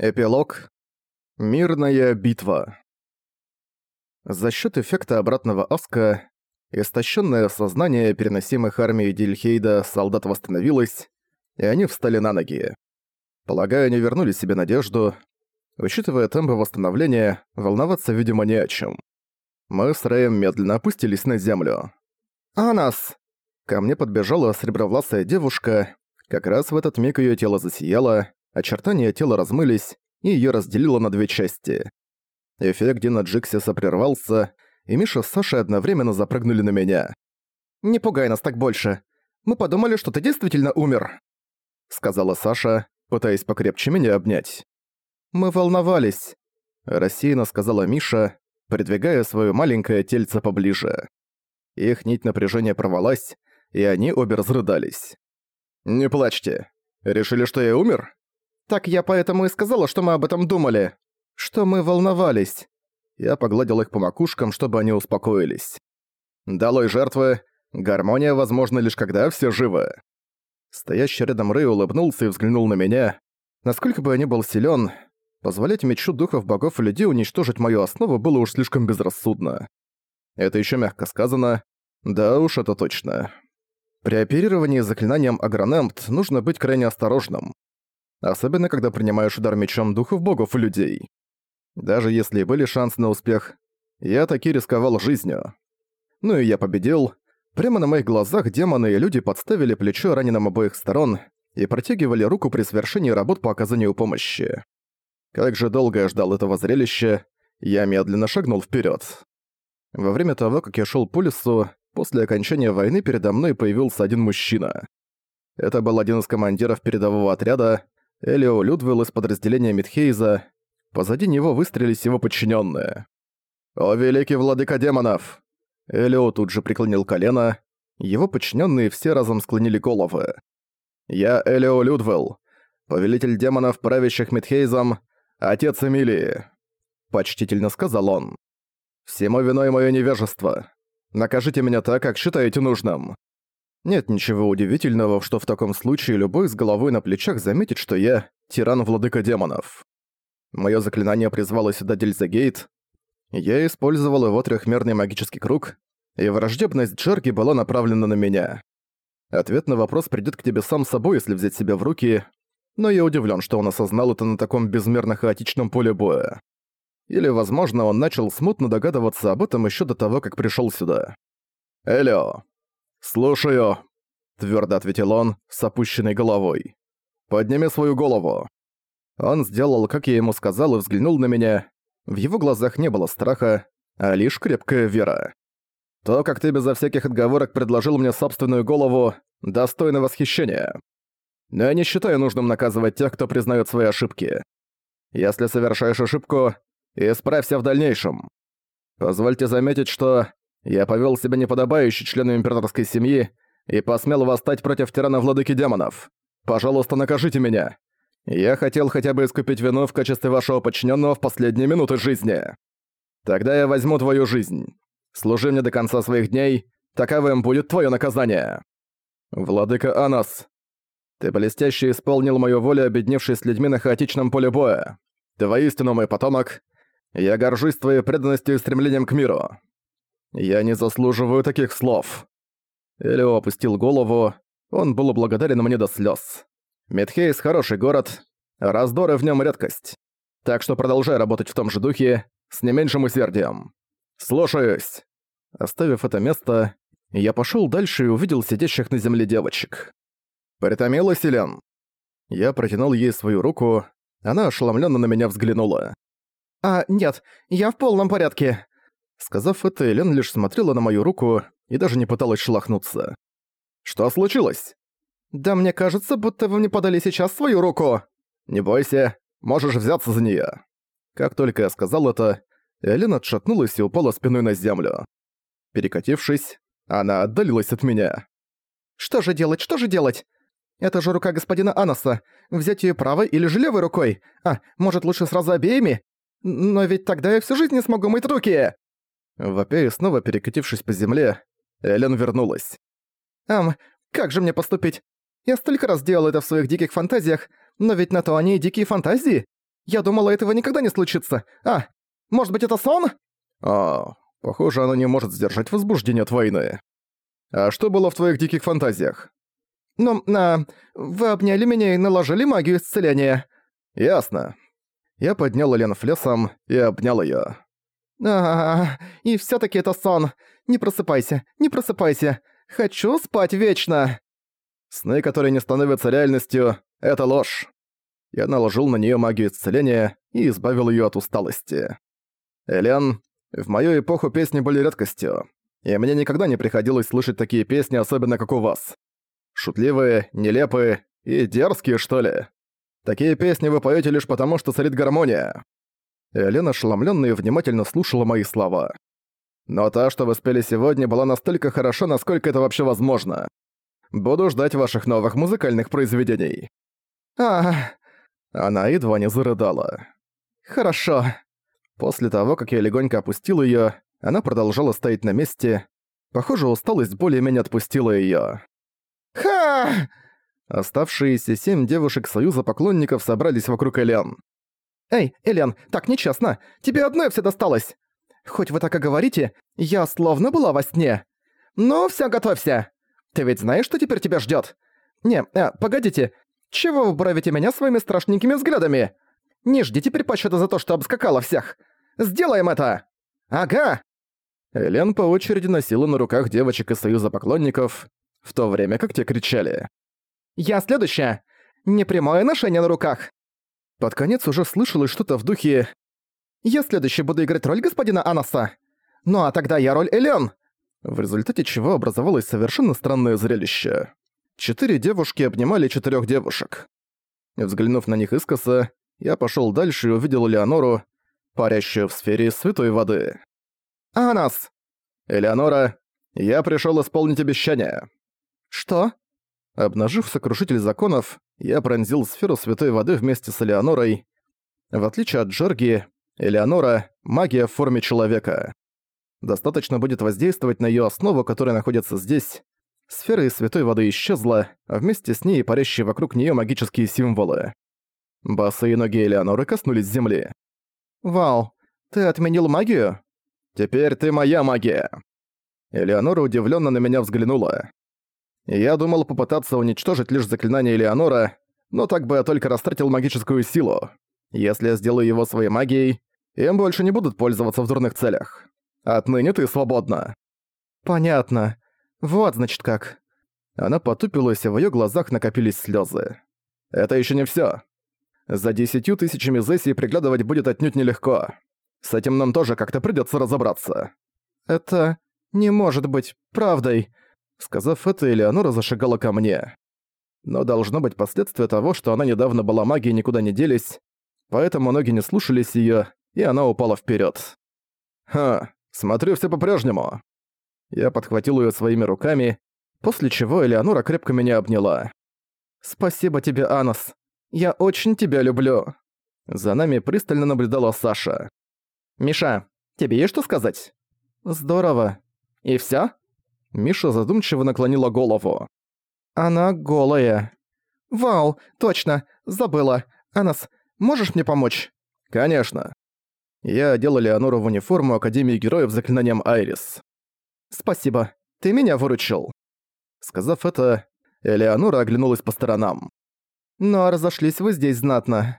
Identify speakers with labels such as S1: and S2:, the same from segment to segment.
S1: Эпилог. Мирная битва. За счет эффекта обратного Аска, истощенное сознание переносимых армией Дильхейда солдат восстановилось, и они встали на ноги. Полагаю, они вернули себе надежду. Учитывая темпы восстановления, волноваться, видимо, не о чем. Мы с Рэем медленно опустились на землю. «Анас!» Ко мне подбежала сребровласая девушка. Как раз в этот миг ее тело засияло, очертания тела размылись, и её разделило на две части. Эффект Дина Джиксиса прервался, и Миша с Сашей одновременно запрыгнули на меня. «Не пугай нас так больше. Мы подумали, что ты действительно умер», — сказала Саша, пытаясь покрепче меня обнять. «Мы волновались», — рассеянно сказала Миша, придвигая своё маленькое тельце поближе. Их нить напряжения порвалась, и они обе разрыдались. «Не плачьте. Решили, что я умер?» Так я поэтому и сказала, что мы об этом думали. Что мы волновались. Я погладил их по макушкам, чтобы они успокоились. Долой жертвы. Гармония возможна лишь когда все живы. Стоящий рядом Рэй улыбнулся и взглянул на меня. Насколько бы я ни был силен, позволять мечу духов богов и людей уничтожить мою основу было уж слишком безрассудно. Это еще мягко сказано. Да уж, это точно. При оперировании заклинанием Агронемт нужно быть крайне осторожным особенно когда принимаешь удар мечом духов богов и людей. Даже если были шансы на успех, я таки рисковал жизнью. Ну и я победил. Прямо на моих глазах демоны и люди подставили плечо раненым обоих сторон и протягивали руку при свершении работ по оказанию помощи. Как же долго я ждал этого зрелища, я медленно шагнул вперед. Во время того, как я шел по лесу, после окончания войны передо мной появился один мужчина. Это был один из командиров передового отряда, Элио Людвелл из подразделения Митхейза. Позади него выстрелились его подчиненные. «О, великий владыка демонов!» Элио тут же преклонил колено. Его подчиненные все разом склонили головы. «Я Элио Людвелл, повелитель демонов, правящих Митхейзом, отец Эмилии», — почтительно сказал он. «Всему виной мое невежество. Накажите меня так, как считаете нужным». Нет ничего удивительного, что в таком случае любой с головой на плечах заметит, что я – тиран-владыка демонов. Моё заклинание призвало сюда Дельзагейт. Я использовал его трехмерный магический круг, и враждебность Джерги была направлена на меня. Ответ на вопрос придёт к тебе сам собой, если взять себя в руки, но я удивлен, что он осознал это на таком безмерно хаотичном поле боя. Или, возможно, он начал смутно догадываться об этом ещё до того, как пришёл сюда. «Элио, «Слушаю», — твердо ответил он с опущенной головой. «Подними свою голову». Он сделал, как я ему сказал, и взглянул на меня. В его глазах не было страха, а лишь крепкая вера. То, как ты безо всяких отговорок предложил мне собственную голову, достойно восхищения. Но я не считаю нужным наказывать тех, кто признает свои ошибки. Если совершаешь ошибку, исправься в дальнейшем. Позвольте заметить, что я повел себя неподобающе члену императорской семьи и посмел восстать против тирана владыки демонов. Пожалуйста, накажите меня. Я хотел хотя бы искупить вину в качестве вашего подчиненного в последние минуты жизни. Тогда я возьму твою жизнь. Служи мне до конца своих дней, таковым будет твое наказание. Владыка Анас, ты блестяще исполнил мою волю, объединившись с людьми на хаотичном поле боя. Ты воистину мой потомок. Я горжусь твоей преданностью и стремлением к миру. Я не заслуживаю таких слов. Элио опустил голову. Он был благодарен мне до слез. Медхейс — хороший город, раздоры в нем редкость. Так что продолжай работать в том же духе, с не меньшим усердием. Слушаюсь. Оставив это место, я пошел дальше и увидел сидящих на земле девочек. «Притомила Селен?» Я протянул ей свою руку, она ошеломленно на меня взглянула.
S2: «А, нет, я в полном порядке.
S1: Сказав это, Элен лишь смотрела на мою руку и даже не пыталась шелохнуться. «Что случилось?»
S2: «Да мне кажется, будто вы мне подали сейчас свою руку!»
S1: «Не бойся, можешь взяться за неё». Как только я сказал это, Элен отшатнулась и упала спиной на землю. Перекатившись, она отдалилась от меня.
S2: «Что же делать, что же делать? Это же рука господина Анаса. Взять её правой или же левой рукой? А, может лучше сразу обеими? Но ведь тогда я всю жизнь не смогу мыть руки!»
S1: Вопя и снова перекатившись по земле, Элен вернулась.
S2: «Ам, как же мне поступить? Я столько раз делал это в своих диких фантазиях, но ведь на то они и дикие фантазии. Я думала, этого никогда не случится. А, может быть, это сон?»
S1: «А, похоже, оно не может сдержать возбуждение от войны. А что было в твоих диких фантазиях?»
S2: «Ну, а, вы обняли меня и наложили магию исцеления».
S1: «Ясно». Я поднял Элен флесом и обнял её.
S2: А, и всё-таки это сон. Не просыпайся, не просыпайся. Хочу спать вечно.
S1: Сны, которые не становятся реальностью, — это ложь. Я наложил на неё магию исцеления и избавил её от усталости. Элен, в мою эпоху песни были редкостью, и мне никогда не приходилось слышать такие песни, особенно как у вас. Шутливые, нелепые и дерзкие, что ли. Такие песни вы поете лишь потому, что царит гармония». Элена ошеломлённо и внимательно слушала мои слова. «Но та, что вы спели сегодня, была настолько хороша, насколько это вообще возможно. Буду ждать ваших новых музыкальных произведений».
S2: а
S1: Она едва не зарыдала.
S2: Хорошо».
S1: После того, как я легонько опустил её, она продолжала стоять на месте. Похоже, усталость более-менее отпустила её.
S2: «Ха!»
S1: Оставшиеся семь девушек Союза поклонников собрались вокруг Элен.
S2: «Эй, Элен, так нечестно! Тебе одной все досталось! Хоть вы так и говорите, я словно была во сне. Ну, все, готовься! Ты ведь знаешь, что теперь тебя ждет? Не, а, погодите, чего вы буравите меня своими страшненькими взглядами? Не жди теперь подсчёта за то, что обскакала всех! Сделаем это! Ага!»
S1: Элен по очереди носила на руках девочек из Союза поклонников, в то время как те кричали.
S2: «Я следующая! Непрямое ношение на руках!»
S1: Под конец уже слышалось что-то в духе
S2: «Я следующий буду играть роль господина Анаса! Ну а тогда я роль Элен!»
S1: В результате чего образовалось совершенно странное зрелище. Четыре девушки обнимали четырех девушек. Взглянув на них искоса, я пошел дальше и увидел Леонору, парящую в сфере святой воды.
S2: «Анас!»
S1: «Элеонора, я пришел исполнить обещание».
S2: «Что?»
S1: Обнажив сокрушитель законов, я пронзил сферу святой воды вместе с Элеонорой. В отличие от Джерги, Элеонора — магия в форме человека. Достаточно будет воздействовать на её основу, которая находится здесь. Сфера из святой воды исчезла, а вместе с ней парящие вокруг неё магические символы. Босые ноги Элеоноры коснулись земли.
S2: «Вау, ты отменил магию?»
S1: «Теперь ты моя магия!» Элеонора удивлённо на меня взглянула. Я думал попытаться уничтожить лишь заклинание Элеонора, но так бы я только растратил магическую силу. Если я сделаю его своей магией, им больше не будут пользоваться в дурных целях. Отныне ты свободна».
S2: «Понятно. Вот, значит, как».
S1: Она потупилась, и в её глазах накопились слёзы. «Это ещё не всё. За десятью тысячами зессий приглядывать будет отнюдь нелегко. С этим нам тоже как-то придётся разобраться».
S2: «Это не может быть правдой»,
S1: Сказав это, Элеонора зашагала ко мне. Но должно быть последствия того, что она недавно была магией никуда не делись, поэтому ноги не слушались её, и она упала вперёд. «Ха, смотрю, всё по-прежнему». Я подхватил её своими руками, после чего Элеонора крепко меня обняла.
S2: «Спасибо тебе, Анос. Я очень тебя люблю».
S1: За нами пристально наблюдала Саша.
S2: «Миша, тебе есть что сказать?» «Здорово. И всё?»
S1: Миша задумчиво наклонила голову.
S2: «Она голая». «Вау, точно, забыла. Анас, можешь мне помочь?»
S1: «Конечно». Я одел Леонору в униформу Академии Героев заклинанием Айрис.
S2: «Спасибо, ты меня выручил».
S1: Сказав это, Элеонора оглянулась по сторонам.
S2: «Ну а разошлись вы здесь знатно».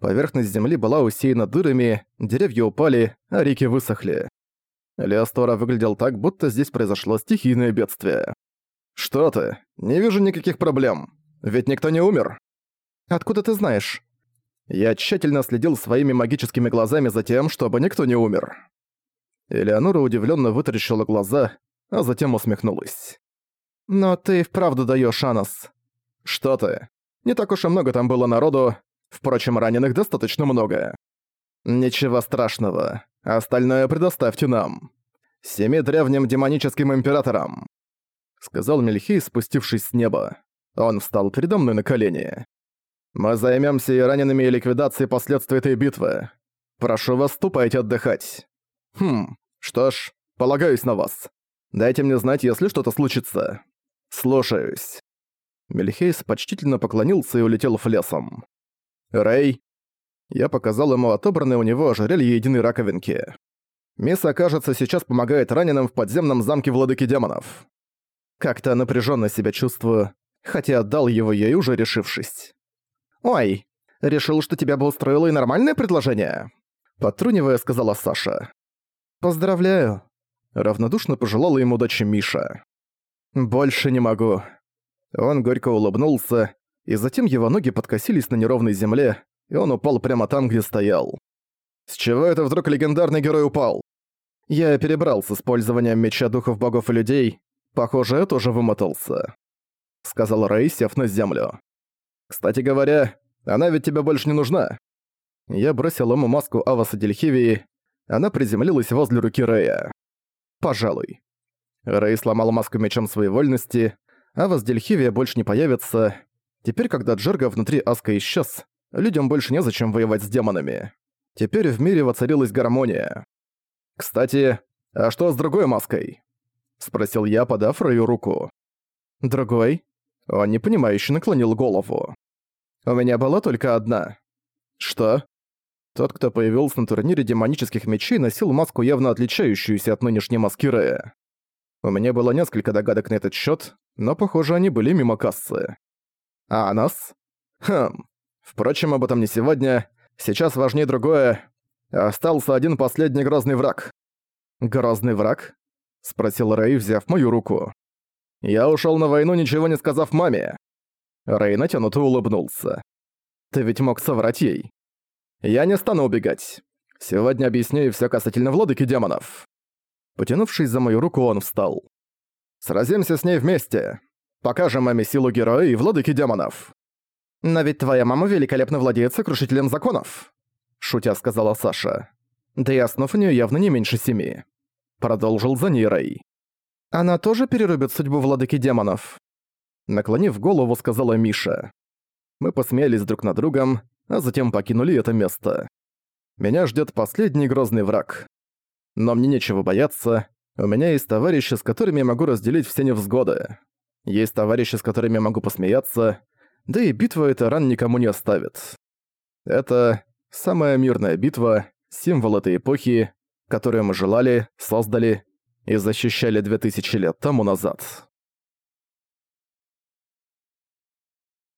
S1: Поверхность земли была усеяна дырами, деревья упали, а реки высохли. Леостора выглядел так, будто здесь произошло стихийное бедствие. «Что ты? Не вижу никаких проблем. Ведь никто не умер».
S2: «Откуда ты знаешь?»
S1: Я тщательно следил своими магическими глазами за тем, чтобы никто не умер. Элеонора удивленно вытаращила глаза, а затем усмехнулась.
S2: «Но ты вправду даёшь Анос».
S1: «Что ты? Не так уж и много там было народу. Впрочем, раненых достаточно много». «Ничего страшного. Остальное предоставьте нам. Семи древним демоническим императорам», — сказал Мельхей, спустившись с неба. Он встал передо мной на колени. «Мы займемся и ранеными, и ликвидацией последствий этой битвы. Прошу вас, ступайте отдыхать. Хм, что ж, полагаюсь на вас. Дайте мне знать, если что-то случится. Слушаюсь». Мельхейс почтительно поклонился и улетел в лесом. Рэй Я показал ему отобранное у него ожерелье единой раковинки. Миса, кажется, сейчас помогает раненым в подземном замке владыки демонов. Как-то напряженно себя чувствую, хотя отдал его ей уже решившись.
S2: «Ой, решил, что тебя бы устроило и нормальное предложение?»
S1: Потрунивая, сказала Саша.
S2: «Поздравляю», —
S1: равнодушно пожелала ему дочь Миша. «Больше не могу». Он горько улыбнулся, и затем его ноги подкосились на неровной земле, и он упал прямо там, где стоял. С чего это вдруг легендарный герой упал? Я перебрал с использованием меча духов богов и людей. Похоже, я тоже вымотался. Сказал Рэй, сев на землю. Кстати говоря, она ведь тебе больше не нужна. Я бросил ему маску Аваса Дельхивии. Она приземлилась возле руки Рэя. Пожалуй. Рэй сломал маску мечом своей вольности. Авас Дельхивия больше не появится. Теперь, когда Джерга внутри Аска исчез, людям больше незачем воевать с демонами. Теперь в мире воцарилась гармония. «Кстати, а что с другой маской?» — спросил я, подав Рэю руку.
S2: «Другой?»
S1: Он непонимающе наклонил голову.
S2: «У меня была только одна».
S1: «Что?» Тот, кто появился на турнире демонических мечей, носил маску, явно отличающуюся от нынешней маски Рэя. У меня было несколько догадок на этот счет, но, похоже, они были мимо кассы. А нас? Хм. Впрочем, об этом не сегодня. Сейчас важнее другое. Остался один последний грозный враг.
S2: «Грозный враг?»
S1: — спросил Рэй, взяв мою руку. «Я ушёл на войну, ничего не сказав маме». Рэй натянуто улыбнулся.
S2: «Ты ведь мог соврать ей».
S1: «Я не стану убегать. Сегодня объясню ей всё касательно владыки демонов». Потянувшись за мою руку, он встал. «Сразимся с ней вместе. Покажем маме силу героя и владыки демонов».
S2: «Но ведь твоя мама великолепно владеет сокрушителем законов», — шутя сказала Саша. «Да и основ у неё явно не меньше семи».
S1: Продолжил за ней Рэй.
S2: «Она тоже перерубит судьбу владыки демонов?»
S1: Наклонив голову, сказала Миша. Мы посмеялись друг над другом, а затем покинули это место. Меня ждёт последний грозный враг. Но мне нечего бояться. У меня есть товарищи, с которыми я могу разделить все невзгоды. Есть товарищи, с которыми я могу посмеяться. Да и битва эта ран никому не оставит. Это самая мирная битва, символ этой эпохи, которую мы желали, создали и защищали две тысячи лет тому назад.